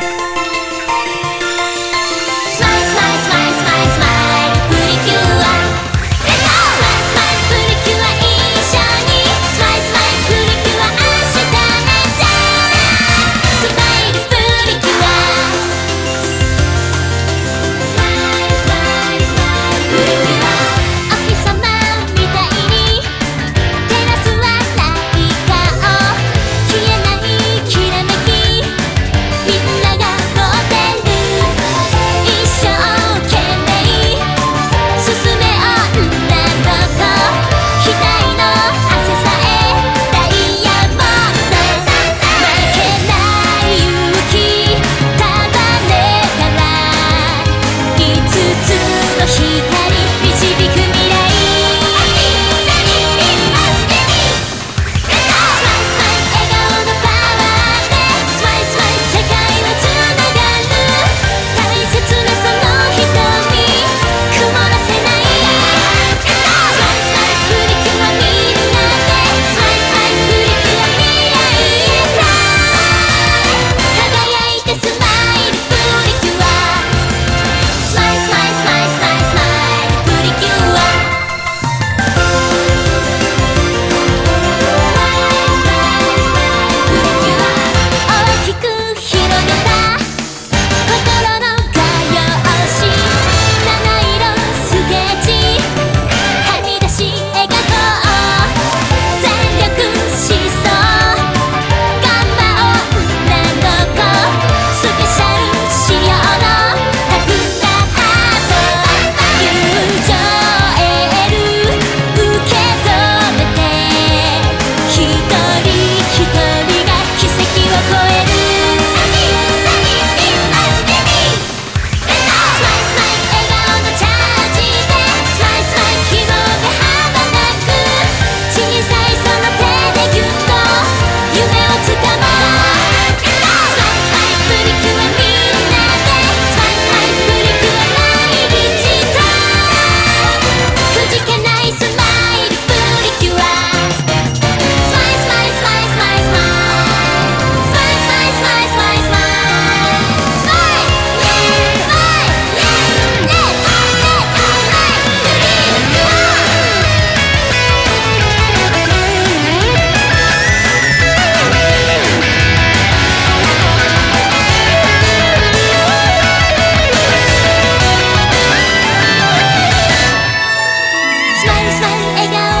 Bye. 笑顔